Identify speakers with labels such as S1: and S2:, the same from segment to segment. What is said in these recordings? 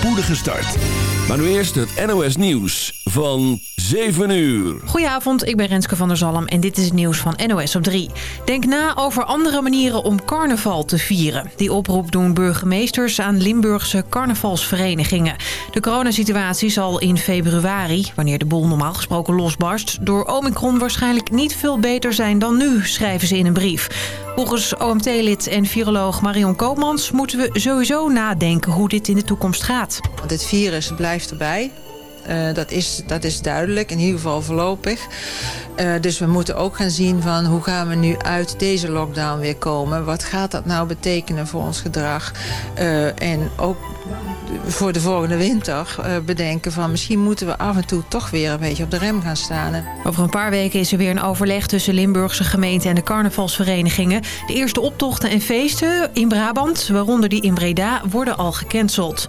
S1: spoedige start. Maar nu eerst het NOS Nieuws van 7 uur.
S2: Goedenavond, ik ben Renske van der Zalm en dit is het nieuws van NOS op 3. Denk na over andere manieren om carnaval te vieren. Die oproep doen burgemeesters aan Limburgse carnavalsverenigingen. De coronasituatie zal in februari, wanneer de boel normaal gesproken losbarst... door Omicron waarschijnlijk niet veel beter zijn dan nu, schrijven ze in een brief. Volgens OMT-lid en viroloog Marion Koopmans moeten we sowieso nadenken hoe dit in de toekomst gaat.
S3: Dit virus blijft erbij. Uh, dat, is, dat is duidelijk, in ieder geval voorlopig. Uh, dus we moeten ook gaan zien van hoe gaan we nu uit deze lockdown weer komen. Wat gaat dat nou betekenen voor ons gedrag? Uh, en ook voor de volgende winter bedenken van misschien moeten we af en toe toch weer een beetje op de rem gaan staan.
S2: Over een paar weken is er weer een overleg tussen Limburgse gemeente en de carnavalsverenigingen. De eerste optochten en feesten in Brabant, waaronder die in Breda, worden al gecanceld.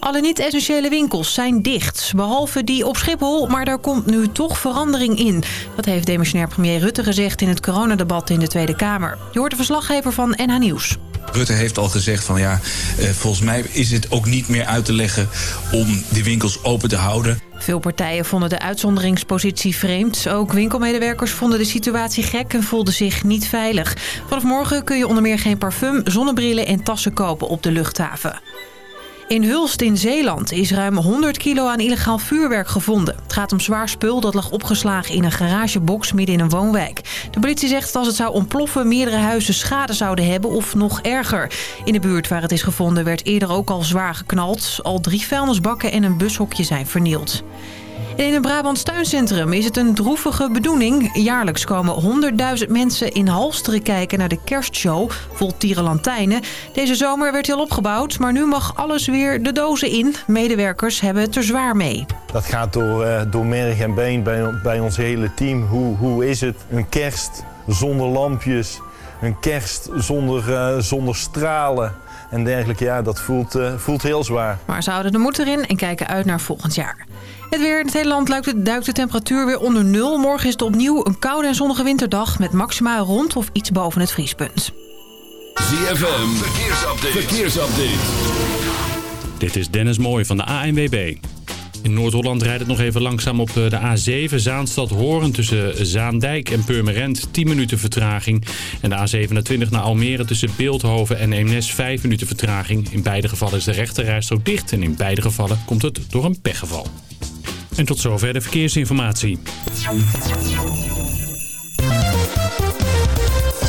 S2: Alle niet-essentiële winkels zijn dicht, behalve die op Schiphol. Maar daar komt nu toch verandering in. Dat heeft demissionair premier Rutte gezegd in het coronadebat in de Tweede Kamer. Je hoort de verslaggever van NH Nieuws.
S4: Rutte heeft al gezegd van ja, eh, volgens mij is het ook niet meer uit te leggen om de winkels open te houden.
S2: Veel partijen vonden de uitzonderingspositie vreemd. Ook winkelmedewerkers vonden de situatie gek en voelden zich niet veilig. Vanaf morgen kun je onder meer geen parfum, zonnebrillen en tassen kopen op de luchthaven. In Hulst in Zeeland is ruim 100 kilo aan illegaal vuurwerk gevonden. Het gaat om zwaar spul dat lag opgeslagen in een garagebox midden in een woonwijk. De politie zegt dat als het zou ontploffen meerdere huizen schade zouden hebben of nog erger. In de buurt waar het is gevonden werd eerder ook al zwaar geknald. Al drie vuilnisbakken en een bushokje zijn vernield in het Brabants tuincentrum is het een droevige bedoeling. Jaarlijks komen 100.000 mensen in Halsteren kijken naar de kerstshow vol tierenlantijnen. Deze zomer werd al opgebouwd, maar nu mag alles weer de dozen in. Medewerkers hebben het er zwaar mee.
S5: Dat gaat door, uh, door merg en been bij, bij ons hele team. Hoe, hoe is het? Een kerst zonder lampjes. Een kerst zonder, uh, zonder stralen en dergelijke. Ja, dat voelt, uh, voelt heel zwaar.
S2: Maar ze houden de moed erin en kijken uit naar volgend jaar. Het weer in het hele land duikt de temperatuur weer onder nul. Morgen is het opnieuw een koude en zonnige winterdag... met maxima rond of iets boven het vriespunt.
S1: ZFM, verkeersupdate. verkeersupdate.
S6: Dit is Dennis Mooij van de ANWB. In Noord-Holland rijdt het nog even langzaam op de A7 Zaanstad-Horen tussen Zaandijk en Purmerend 10 minuten vertraging. En de A27 naar Almere tussen Beeldhoven en Eemnes 5 minuten vertraging. In beide gevallen is de rechterrijstrook dicht en in beide gevallen komt het door een pechgeval. En tot zover de verkeersinformatie.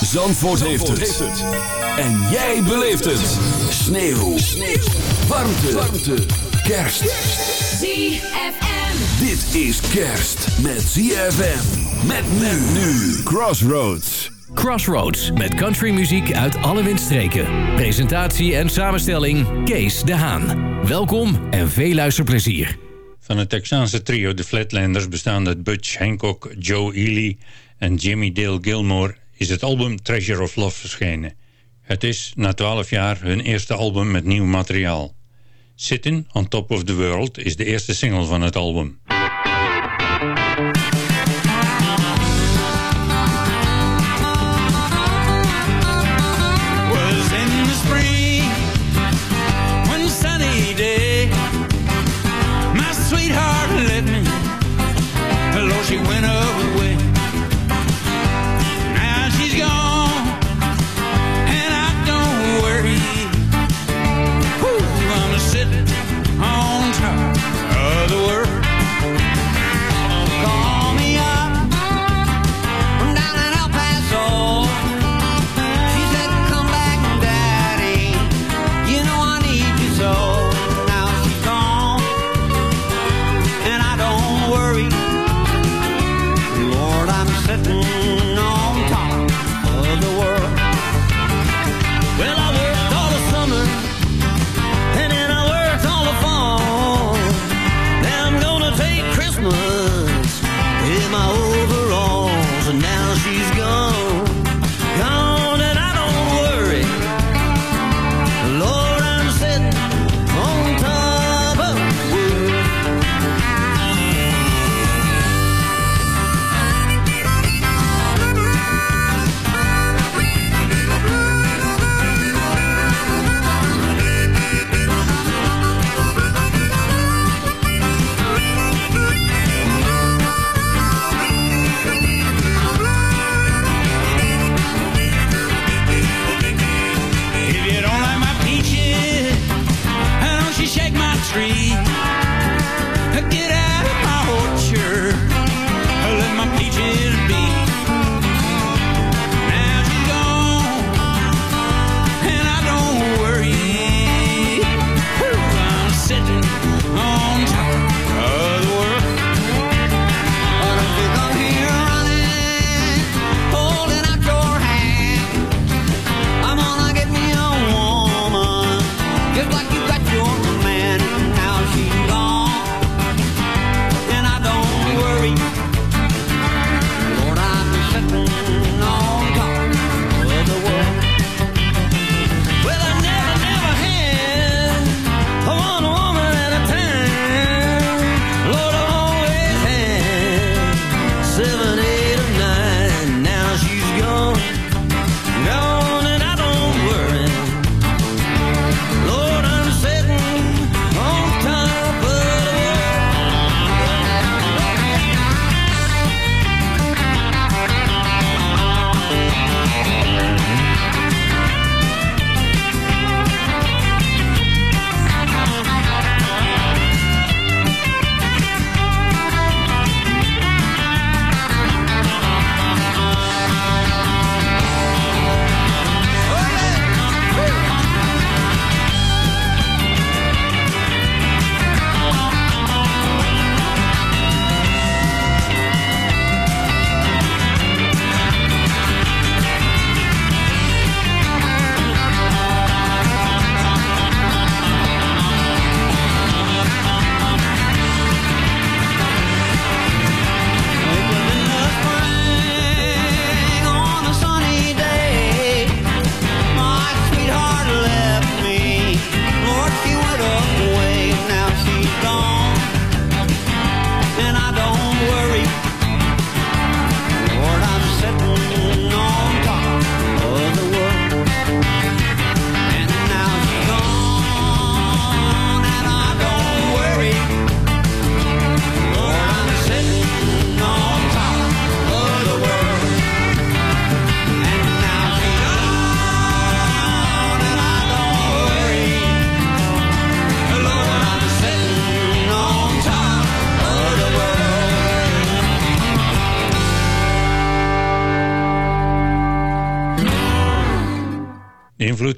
S1: Zandvoort, heeft, het. En jij beleeft het. Sneeuw. Sneeuw. Warmte. Warmte. Kerst.
S7: ZFM.
S1: Dit is kerst met ZFM. Met men nu. Crossroads.
S8: Crossroads met countrymuziek uit alle windstreken. Presentatie en samenstelling Kees de Haan. Welkom en veel luisterplezier.
S9: Van het Texaanse trio de Flatlanders bestaande uit Butch Hancock, Joe Ely en Jimmy Dale Gilmore is het album Treasure of Love verschenen. Het is na 12 jaar hun eerste album met nieuw materiaal. Sitting on Top of the World is de eerste single van het album.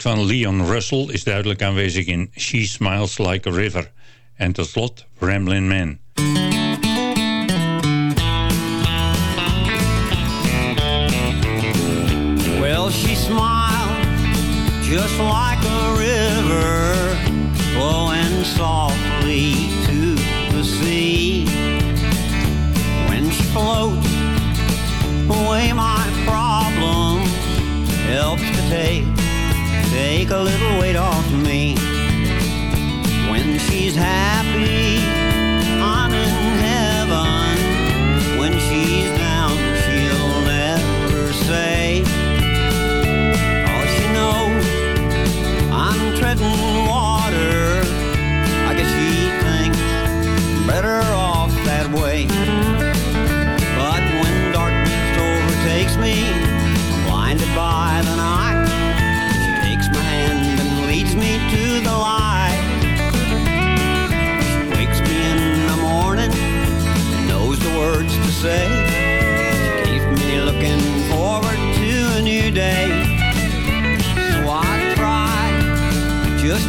S9: Invloed van Leon Russell is duidelijk aanwezig in She Smiles Like a River. En tot slot Ramblin' Man.
S10: Well, she smiled just like a river flowing softly to the sea. When she floats away my problem, helps to take take a little weight off me. When she's happy,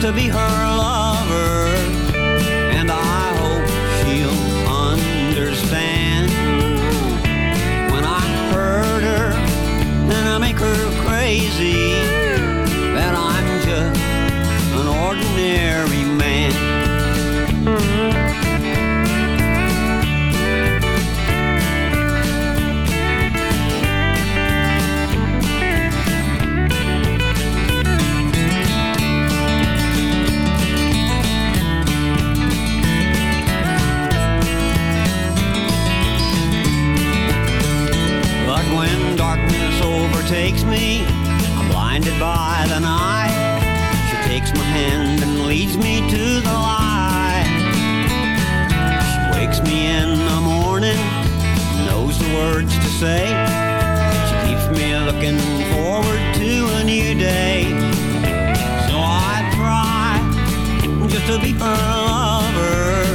S10: to be her lover, and I hope she'll understand. When I hurt her and I make her crazy, that I'm just an ordinary overtakes me, I'm blinded by the night. She takes my hand and leads me to the light. She wakes me in the morning, knows the words to say. She keeps me looking forward to a new day. So I try just to be her lover,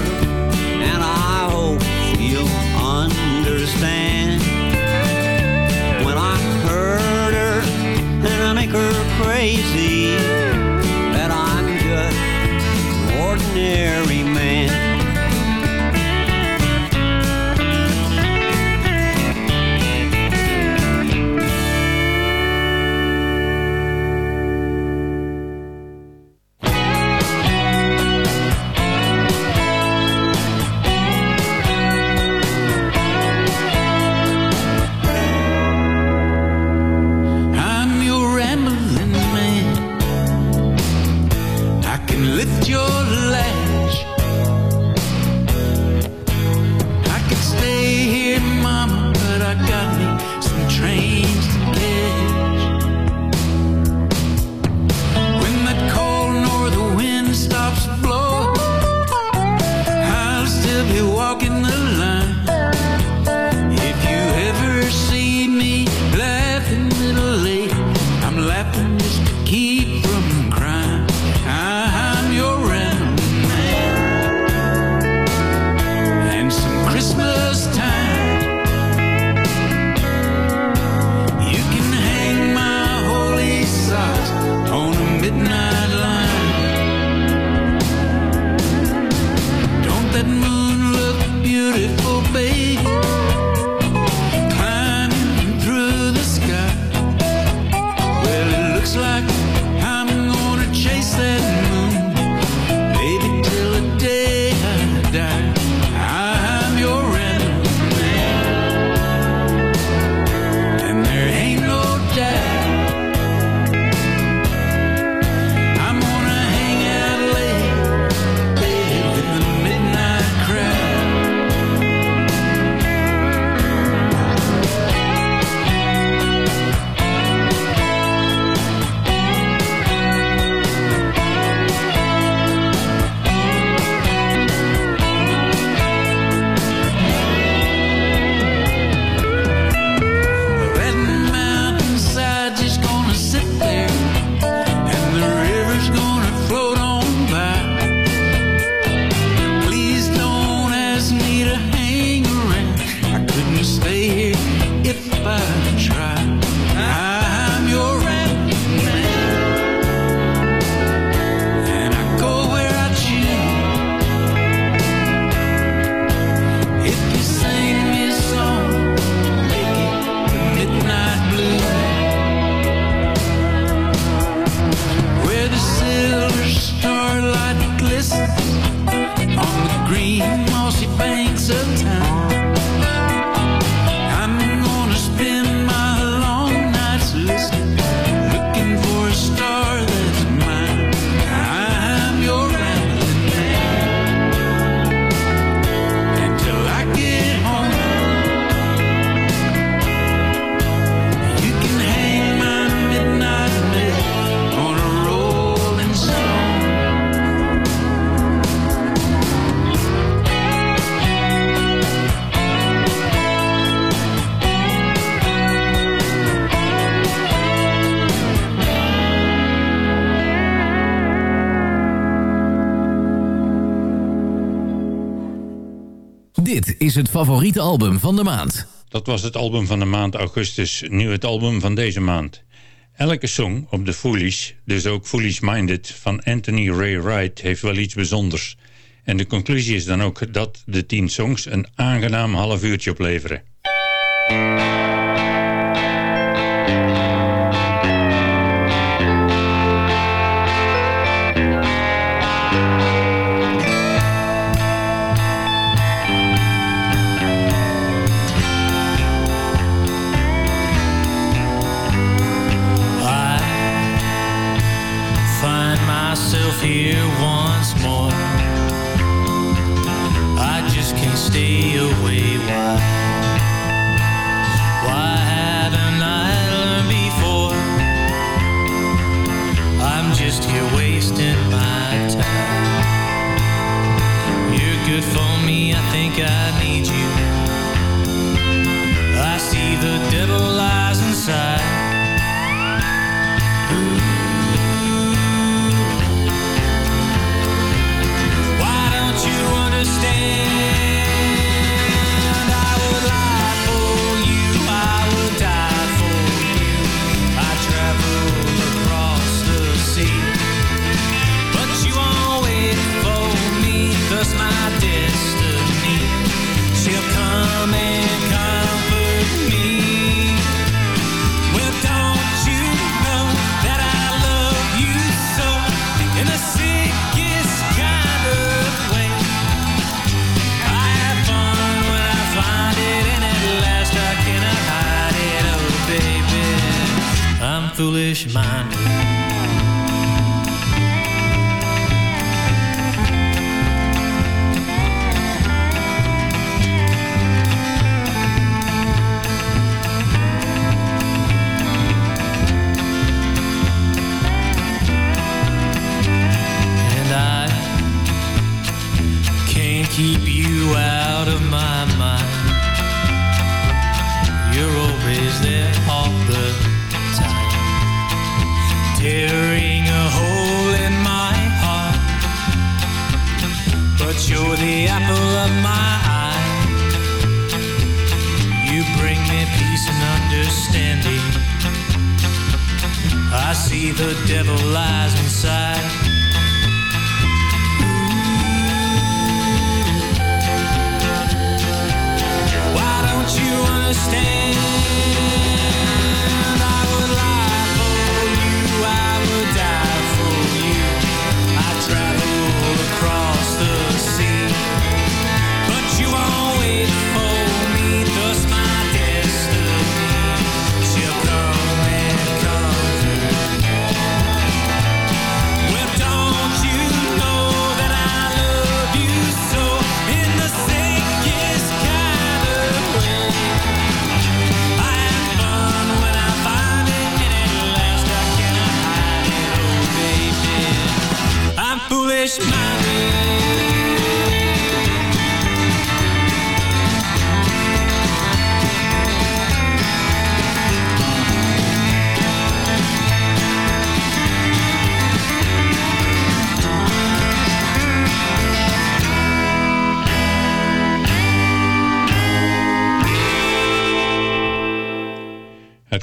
S8: Dit is het favoriete album van de maand.
S9: Dat was het album van de maand augustus, nu het album van deze maand. Elke song op de Foolish, dus ook Foolish Minded van Anthony Ray Wright heeft wel iets bijzonders. En de conclusie is dan ook dat de tien songs een aangenaam half uurtje opleveren.
S11: foolish mind.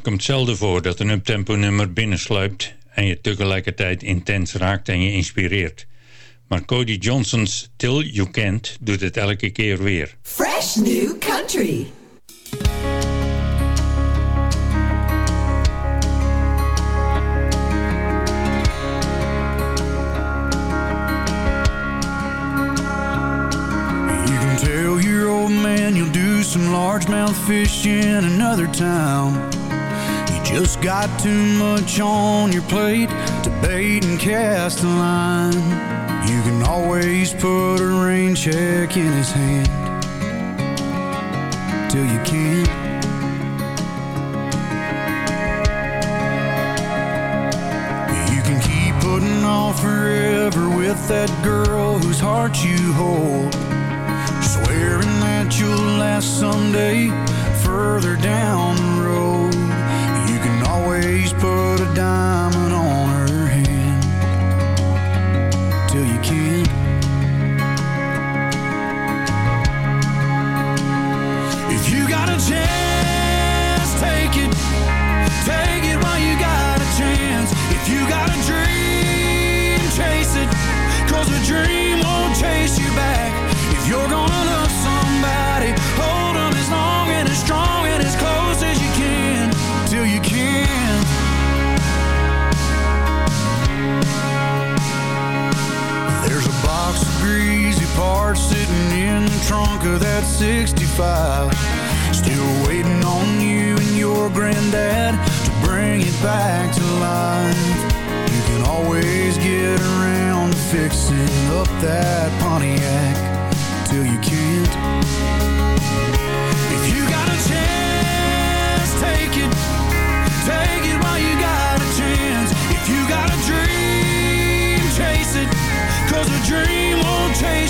S9: komt zelden voor dat een uptempo nummer binnensluipt en je tegelijkertijd intens raakt en je inspireert. Maar Cody Johnson's Till You Can't doet het elke keer weer.
S7: Fresh New Country You
S12: can tell your old man you'll do some largemouth fish in another time. Just got too much on your plate to bait and cast a line. You can always put a rain check in his hand till you can't. You can keep putting off forever with that girl whose heart you hold. Swearing that you'll last someday further down the road. You put a diamond on her hand till you can't. If you got a chance, take it. Take it while you got a chance. If you got a dream, chase it. Cause a dream won't chase you back. If you're gonna sitting in the trunk of that 65. Still waiting on you and your granddad to bring it back to life. You can always get around to fixing up that Pontiac till you can't.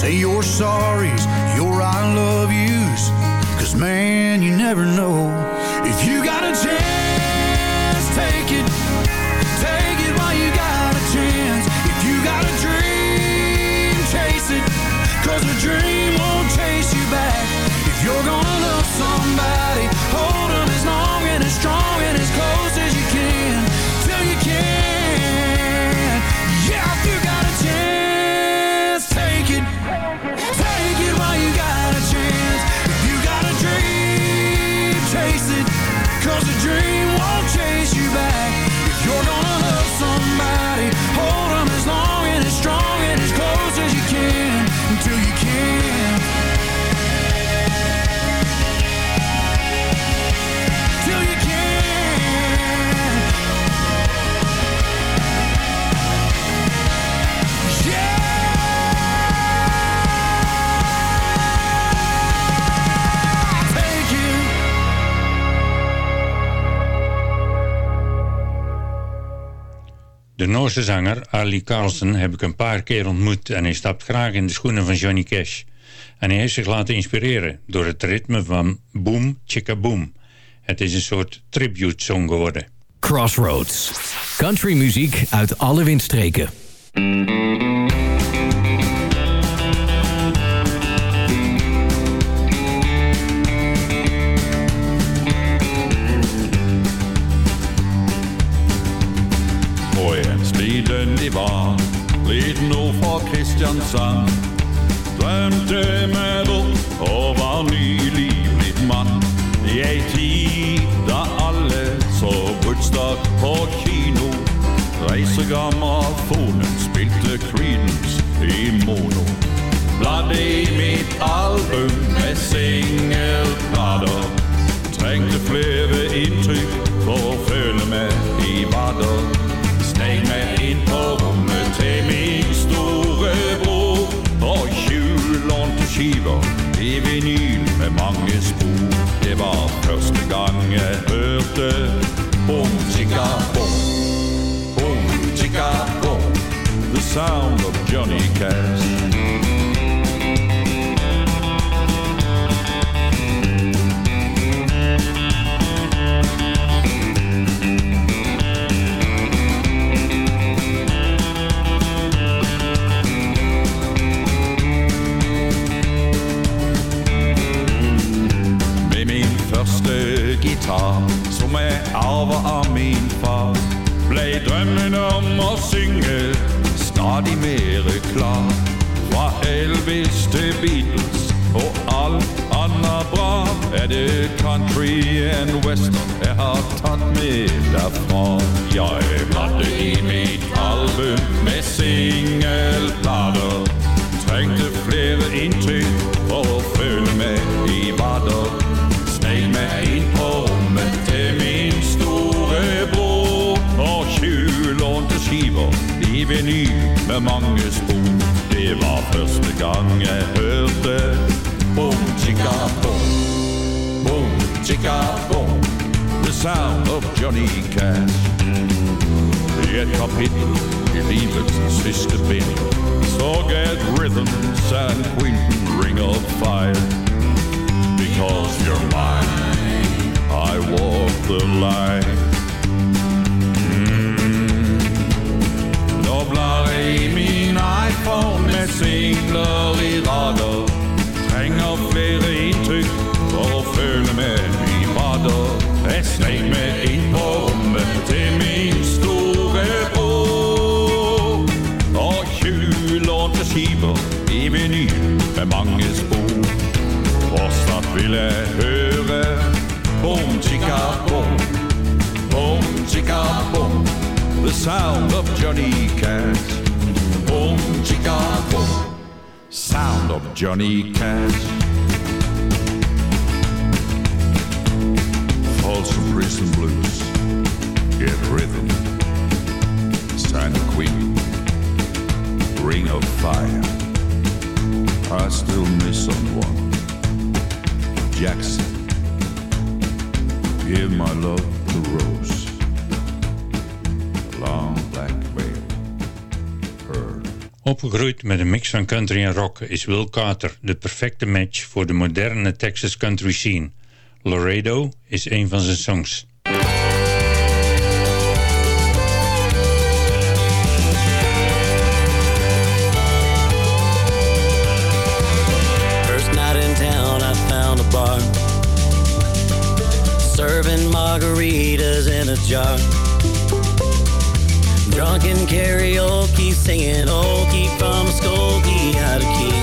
S12: Say your sorries, your I love yous, cause man, you never know.
S9: De Noorse zanger Ali Carlsen heb ik een paar keer ontmoet en hij stapt graag in de schoenen van Johnny Cash. En hij heeft zich laten inspireren door het ritme van Boom Chicka Boom. Het is een soort tribute song geworden.
S8: Crossroads. Country muziek uit alle windstreken.
S13: Divan Litt nord for Kristiansand. Drømte meg bort og var nylig blitt mann. I ei tid da alle så Woodstock på kino. Reisegrammafonen spilte Creedence i mono. Bladde i mitt album med singelblader. Trengte flere inntrykk for å føle meg i bader Steg meg inn skiver i vinyl med mange spor. Det var første gang jeg hørte bom chicka, bom, bom chicka, bom. The sound of Johnny Cash USA, som jeg arva av min far, blei drømmen om å synge stadig mere klar. Fra Elvis til Beatles og alt annet bra, er det country and western jeg har tatt med derfra. Jeg hadde i mitt album med singelblader trengte flere inntrykk for å føle meg i vader. Skiver i vinyl med mange spor. Det var første gang jeg hørte Boom, chicka, chicka, The sound of Johnny Cash. I et kapitel i livets sidste bind Så gav rhythms and Quentin ring of fire. Because you're mine I walk the line blar i min iPhone med singler i rader. Trenger flere inntrykk for å føle meg i bader. Jeg snek meg inn på rommet til min store bror. Og 20 lånte skiver i vinyl med mange spor. Fortsatt vil jeg høre bom, chica, bom. Bom, chica, bom. The sound of Johnny Cash. Boom, chicka, boom Sound of Johnny Cash. Folsom Prison Blues. Get rhythm. Sign the Queen Ring of Fire. I still miss someone Jackson. Give my love to Rose
S9: Opgegroeid met een mix van country en rock is Will Carter de perfecte match voor de moderne Texas country scene. Laredo is een van zijn songs.
S14: First night in town, I found a bar serving margaritas in a jar. Drunken karaoke, singing Okie from Skokie out of key.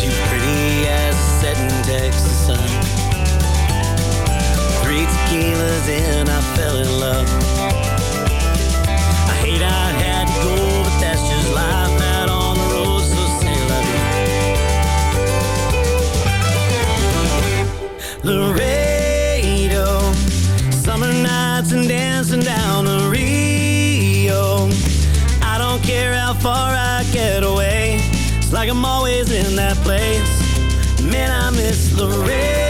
S14: Too pretty as a setting Texas sun. Three tequilas in, I fell in love. How far I get away, it's like I'm always in that place. Man, I miss Laredo.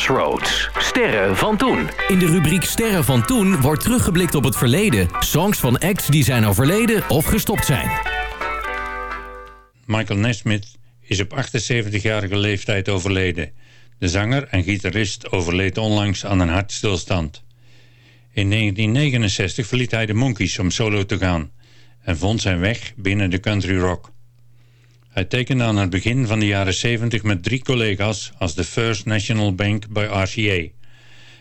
S8: Crossroads. Sterren van toen. In de rubriek Sterren van toen wordt teruggeblikt op het verleden. Songs van acts die zijn overleden of gestopt zijn.
S9: Michael Nesmith is op 78-jarige leeftijd overleden. De zanger en gitarist overleed onlangs aan een hartstilstand. In 1969 verliet hij de Monkees om solo te gaan en vond zijn weg binnen de country rock. Hij tekende aan het begin van de jaren 70 met drie collega's als de First National Bank bij RCA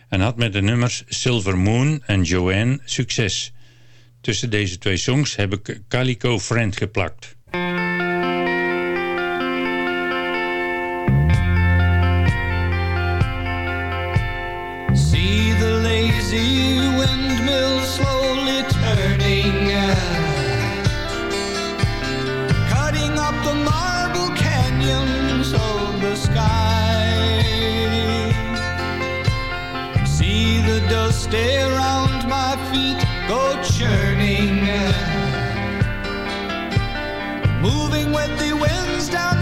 S9: en had met de nummers Silver Moon en Joanne succes. Tussen deze twee songs heb ik Calico Friend geplakt.
S15: See the lazy dust around my feet go churning, moving with the winds down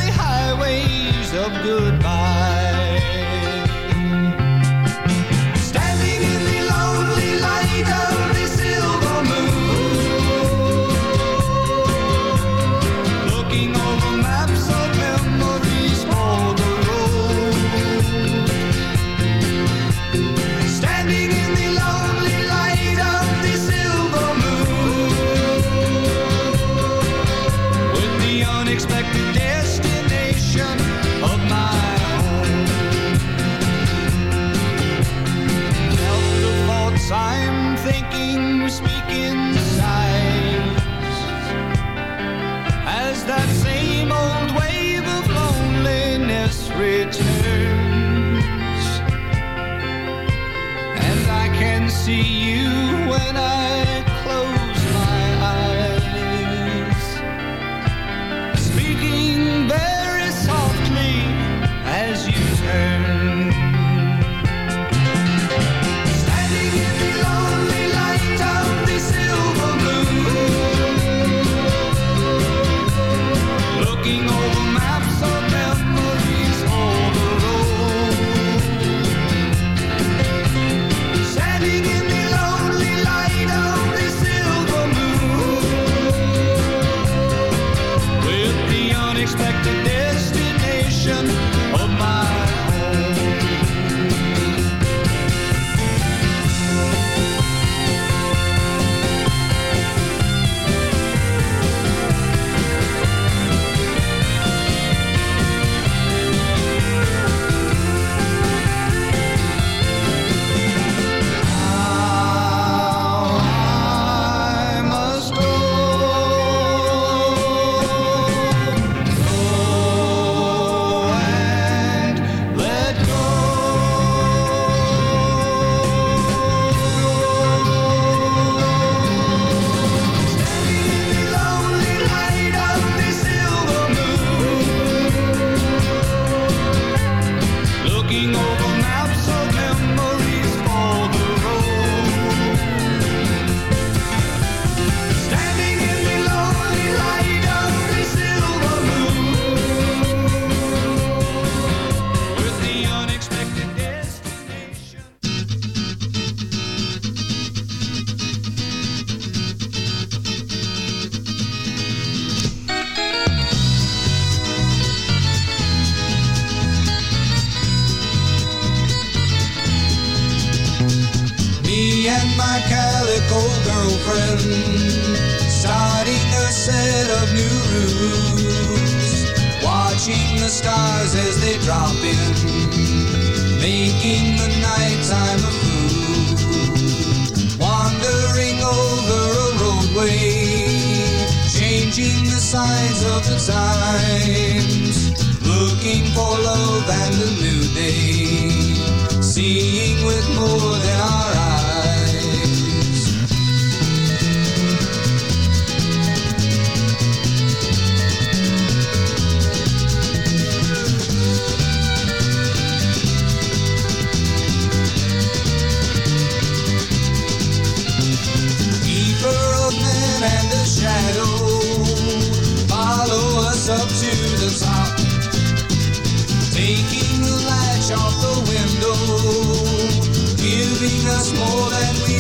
S15: we.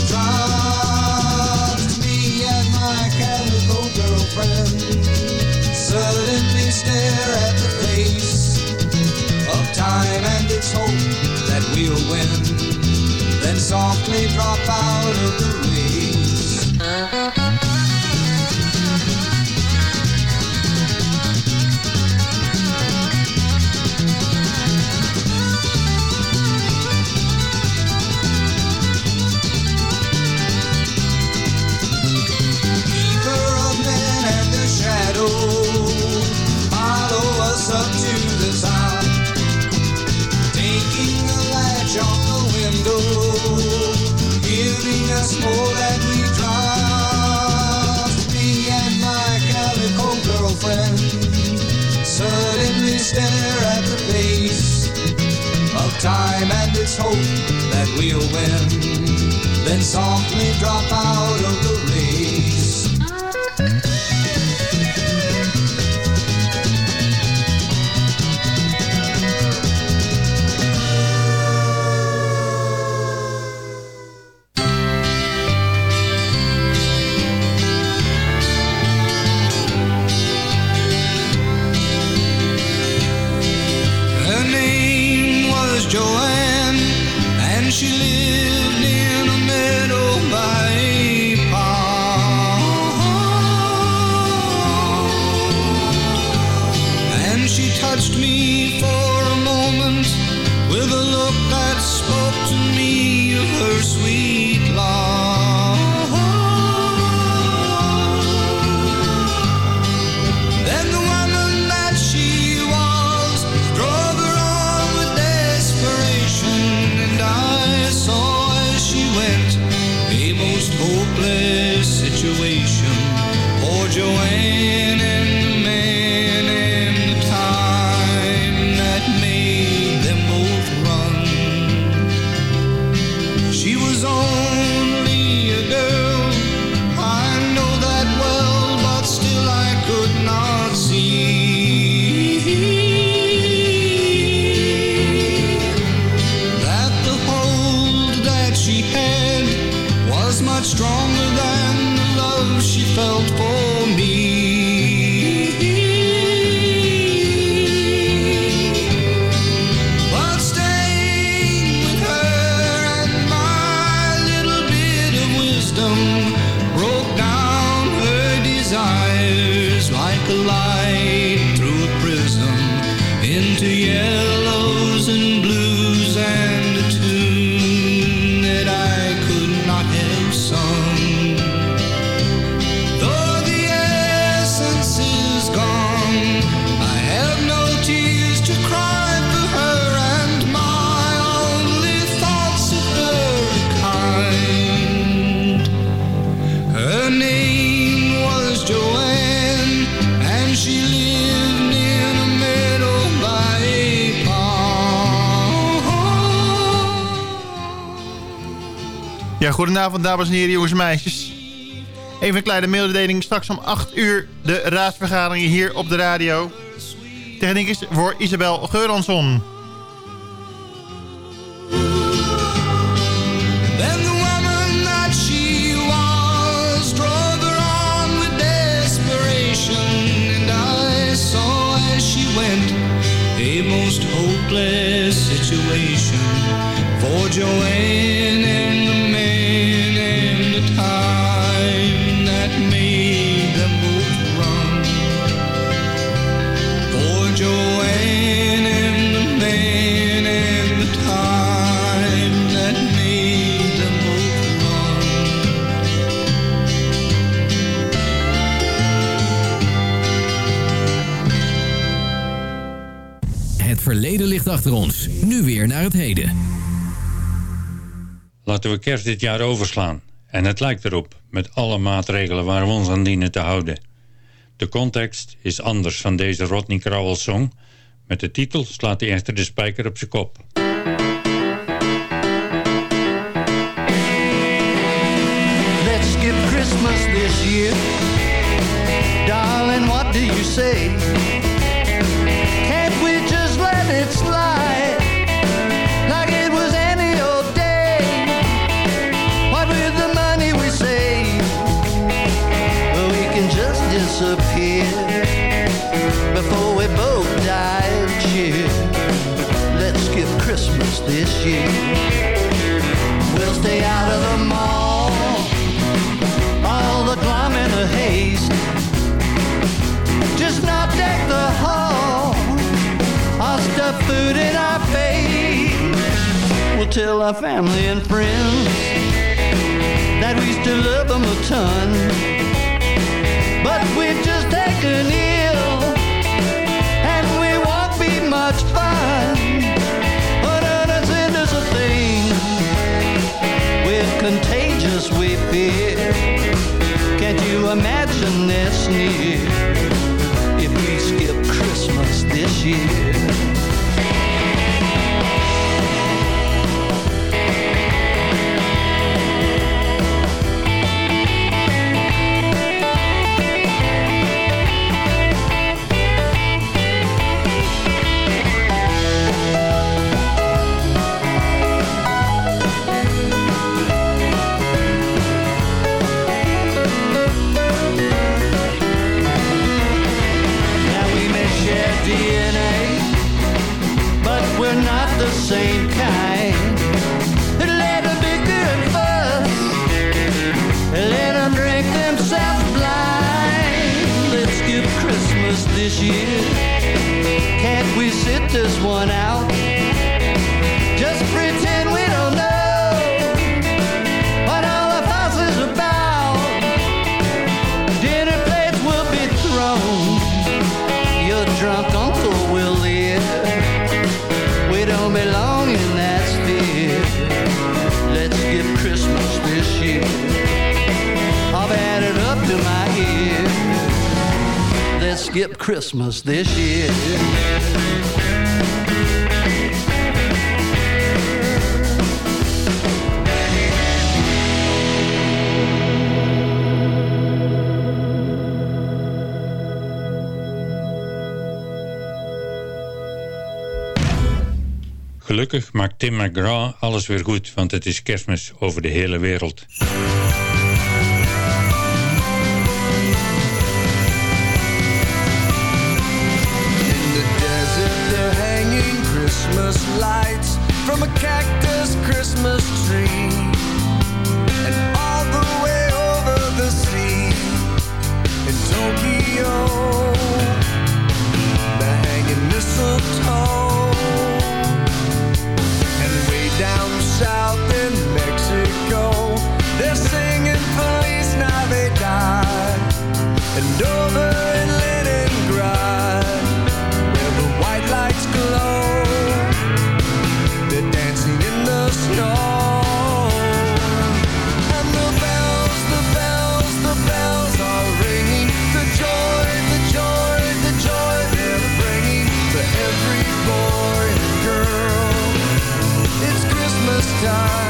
S15: Me and my chemical girlfriend suddenly stare at the face of time and its hope that we'll win. Then softly drop out of the race. that we trust. Me and my calico girlfriend suddenly stare at the face of time and its hope that we'll win. Then softly drop out of the rain. touched me.
S16: Goedenavond dames en heren, jongens en meisjes. Even een kleine mededeling. Straks om 8 uur de raadsvergadering hier op de radio. Techniek is voor Isabel Geuransson.
S15: Most hopeless situation for Joanne.
S8: Achter ons. Nu weer naar het heden.
S9: Laten we kerst dit jaar overslaan. En het lijkt erop, met alle maatregelen waar we ons aan dienen te houden. De context is anders van deze Rodney Crowell song. Met de titel slaat hij echter de spijker op zijn kop.
S17: Year. We'll stay out of the mall all the glum and the haste. Just not deck the hall or stuff food in our face. We'll tell our family and friends that we still love them a ton. But we've just see Can't we sit this one out? Skip Christmas this year.
S9: Gelukkig maakt Tim McGraw alles weer goed, want het is kerstmis over de hele wereld.
S12: from a cactus Christmas tree And all the way over the sea In Tokyo. They're hanging mistletoe And way down south in Mexico They're singing Feliz Navidad. And over time.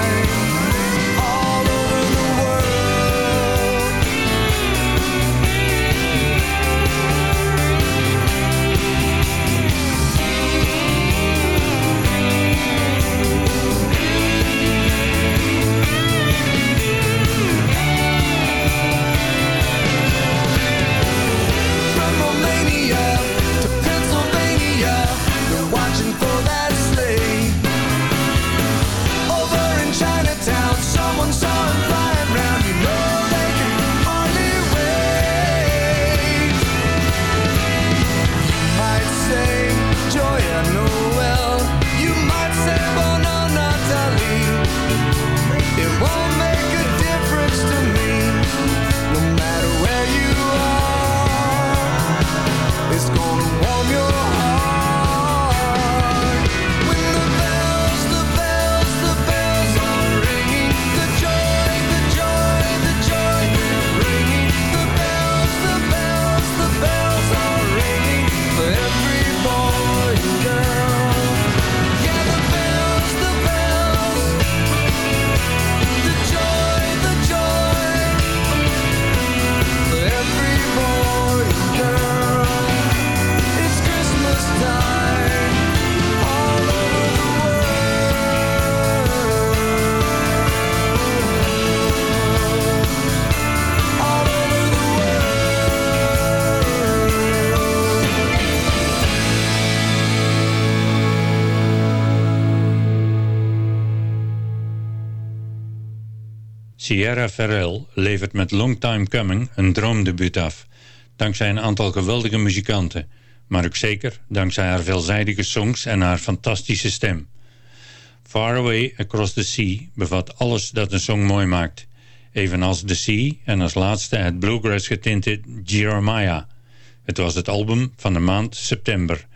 S16: Sierra Ferrell levert met Long Time Coming een droomdebuut af. Dankzij een aantal geweldige muzikanten. Maar ook zeker dankzij haar veelzijdige songs en haar fantastische stem. Far Away Across the Sea bevat alles dat een song mooi maakt. Evenals The Sea en als laatste het bluegrass getinte Jeremiah. Het was het album van de maand september.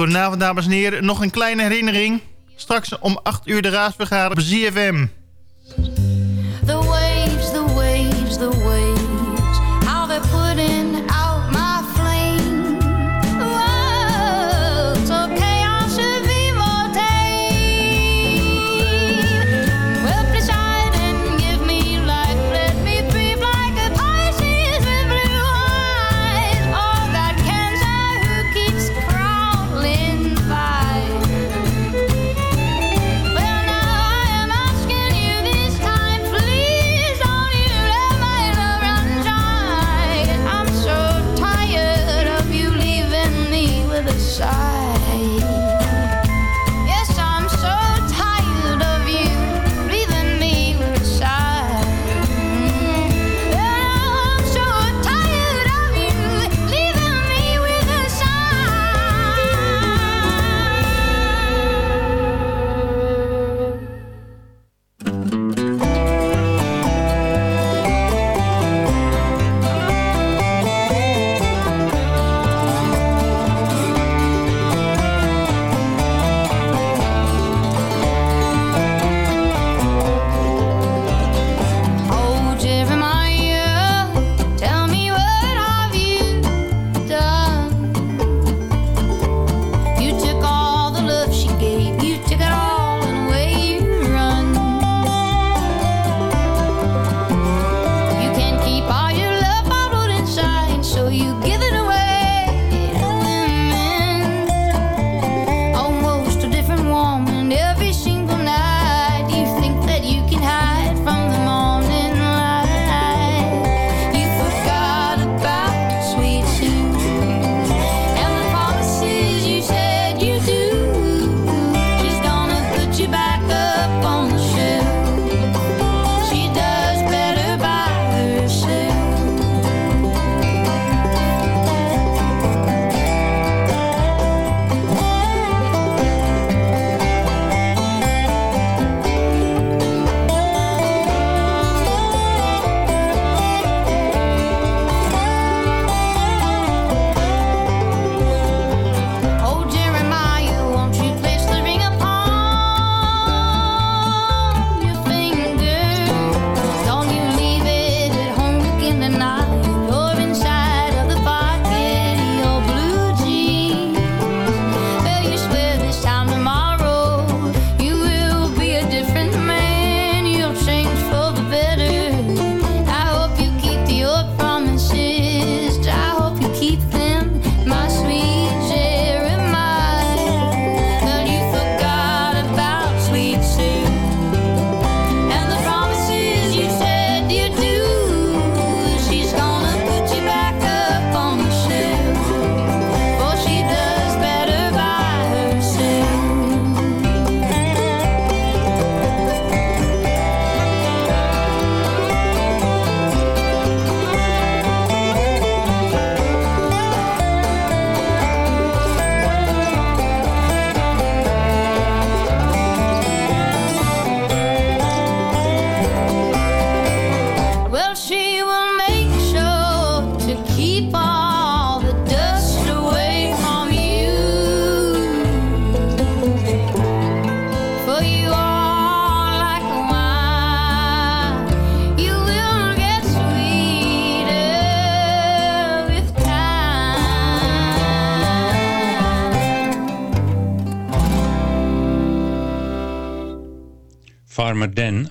S16: Goedenavond, dames en heren. Nog een kleine herinnering. Straks om 8 uur de raadsvergadering op ZFM.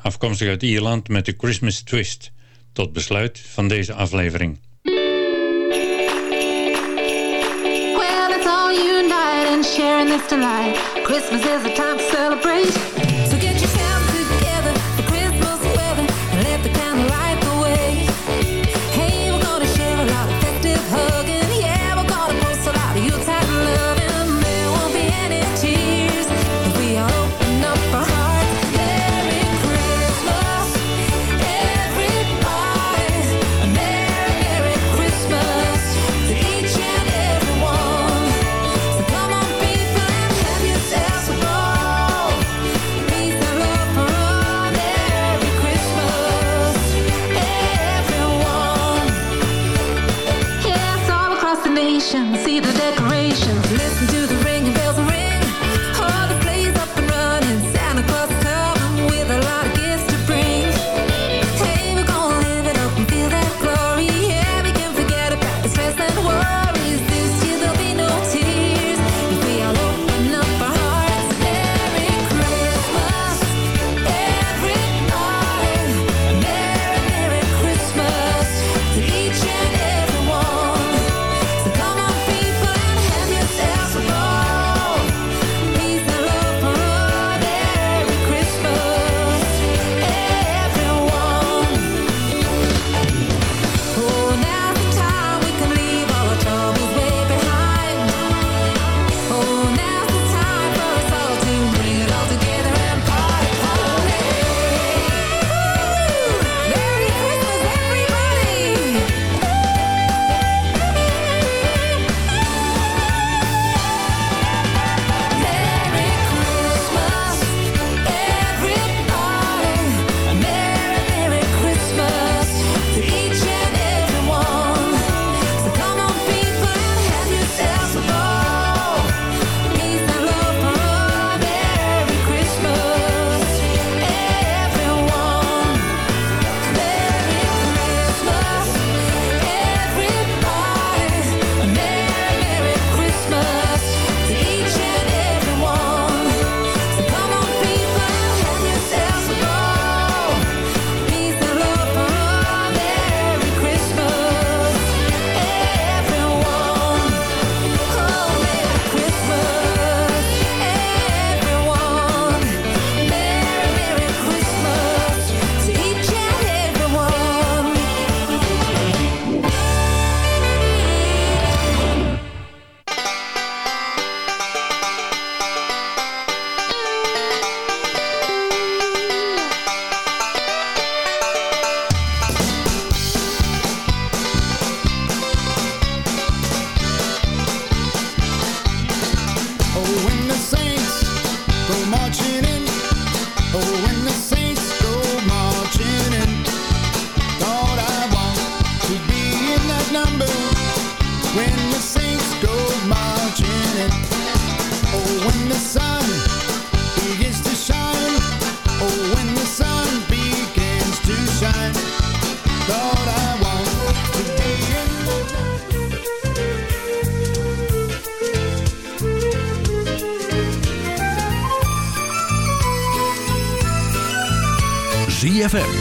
S9: afkomstig uit Ierland met de Christmas Twist. Tot besluit van deze aflevering.
S18: Well, it's all unite and sharing this delight. Christmas is a time to celebrate.